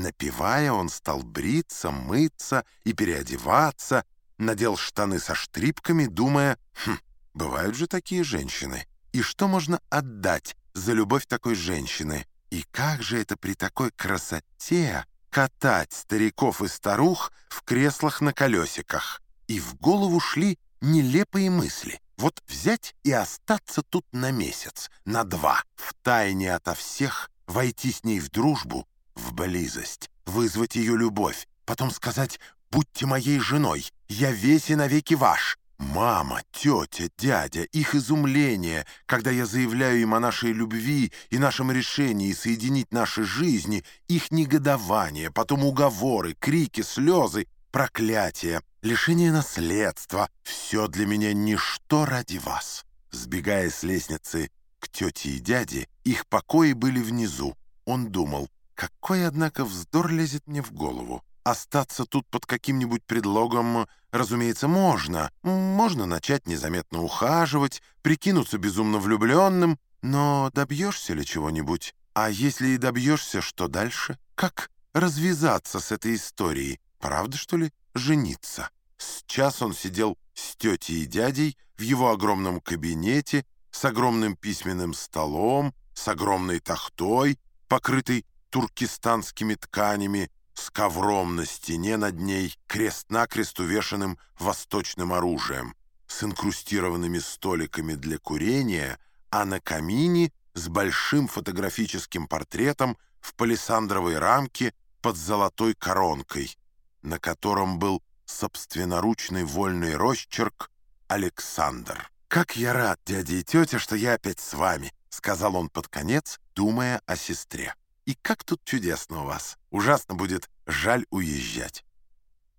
Напивая, он стал бриться, мыться и переодеваться, надел штаны со штрипками, думая, «Хм, бывают же такие женщины. И что можно отдать за любовь такой женщины? И как же это при такой красоте катать стариков и старух в креслах на колесиках?» И в голову шли нелепые мысли. Вот взять и остаться тут на месяц, на два, в тайне ото всех, войти с ней в дружбу, близость, вызвать ее любовь, потом сказать «Будьте моей женой, я весь и навеки ваш». Мама, тетя, дядя, их изумление, когда я заявляю им о нашей любви и нашем решении соединить наши жизни, их негодование, потом уговоры, крики, слезы, проклятия, лишение наследства — все для меня ничто ради вас. Сбегая с лестницы к тете и дяде, их покои были внизу. Он думал, какой, однако, вздор лезет мне в голову. Остаться тут под каким-нибудь предлогом, разумеется, можно. Можно начать незаметно ухаживать, прикинуться безумно влюбленным, но добьешься ли чего-нибудь? А если и добьешься, что дальше? Как развязаться с этой историей? Правда, что ли, жениться? С час он сидел с тетей и дядей в его огромном кабинете, с огромным письменным столом, с огромной тахтой, покрытой туркестанскими тканями, с ковром на стене над ней, крест-накрест увешанным восточным оружием, с инкрустированными столиками для курения, а на камине с большим фотографическим портретом в палисандровой рамке под золотой коронкой, на котором был собственноручный вольный росчерк «Александр». «Как я рад, дядя и тетя, что я опять с вами», — сказал он под конец, думая о сестре. «И как тут чудесно у вас. Ужасно будет жаль уезжать».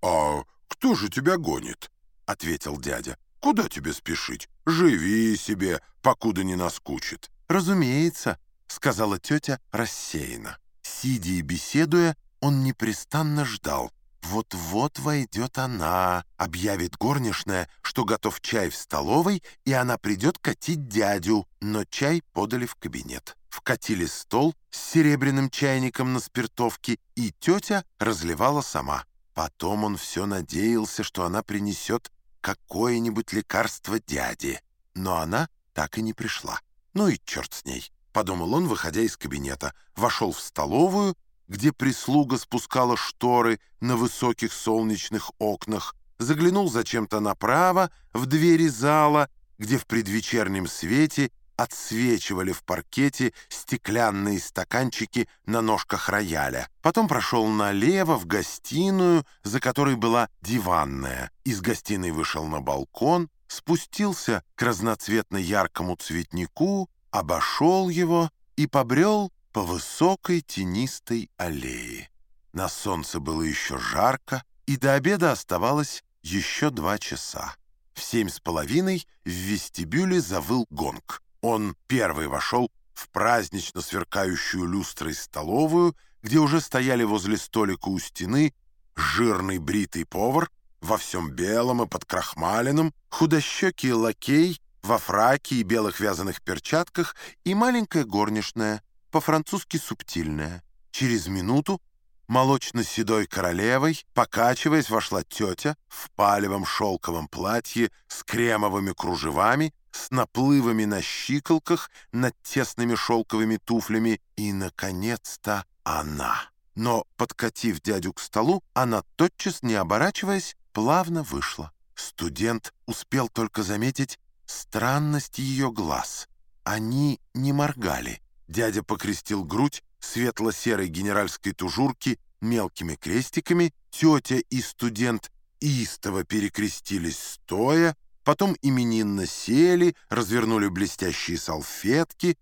«А кто же тебя гонит?» — ответил дядя. «Куда тебе спешить? Живи себе, покуда не наскучит». «Разумеется», — сказала тетя рассеянно. Сидя и беседуя, он непрестанно ждал, вот-вот войдет она, объявит горничная, что готов чай в столовой, и она придет катить дядю, но чай подали в кабинет. Вкатили стол с серебряным чайником на спиртовке, и тетя разливала сама. Потом он все надеялся, что она принесет какое-нибудь лекарство дяде, но она так и не пришла. Ну и черт с ней, подумал он, выходя из кабинета, вошел в столовую, где прислуга спускала шторы на высоких солнечных окнах, заглянул зачем-то направо в двери зала, где в предвечернем свете отсвечивали в паркете стеклянные стаканчики на ножках рояля. Потом прошел налево в гостиную, за которой была диванная. Из гостиной вышел на балкон, спустился к разноцветно-яркому цветнику, обошел его и побрел по высокой тенистой аллее. На солнце было еще жарко, и до обеда оставалось еще два часа. В семь с половиной в вестибюле завыл гонг. Он первый вошел в празднично сверкающую люстрой столовую, где уже стояли возле столика у стены жирный бритый повар во всем белом и подкрахмаленном, худощекий лакей во фраке и белых вязаных перчатках и маленькая горничная — по-французски субтильная. Через минуту молочно-седой королевой, покачиваясь, вошла тетя в палевом шелковом платье с кремовыми кружевами, с наплывами на щиколках, над тесными шелковыми туфлями и, наконец-то, она. Но, подкатив дядю к столу, она, тотчас не оборачиваясь, плавно вышла. Студент успел только заметить странность ее глаз. Они не моргали. Дядя покрестил грудь светло-серой генеральской тужурки мелкими крестиками, тетя и студент истово перекрестились стоя, потом именинно сели, развернули блестящие салфетки,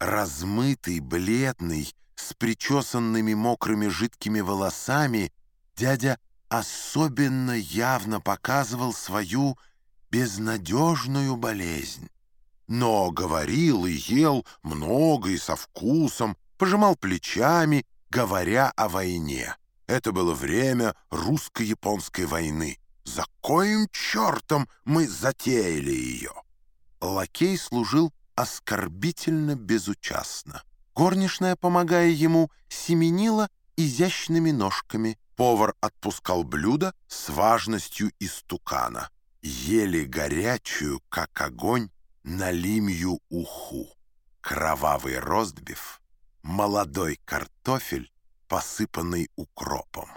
размытый, бледный, с причесанными мокрыми жидкими волосами, дядя особенно явно показывал свою безнадежную болезнь но говорил и ел много и со вкусом, пожимал плечами, говоря о войне. Это было время русско-японской войны. За коим чертом мы затеяли ее? Лакей служил оскорбительно безучастно. Горничная, помогая ему, семенила изящными ножками. Повар отпускал блюдо с важностью истукана. Ели горячую, как огонь, налимью уху. Кровавый ростбиф, молодой картофель, посыпанный укропом.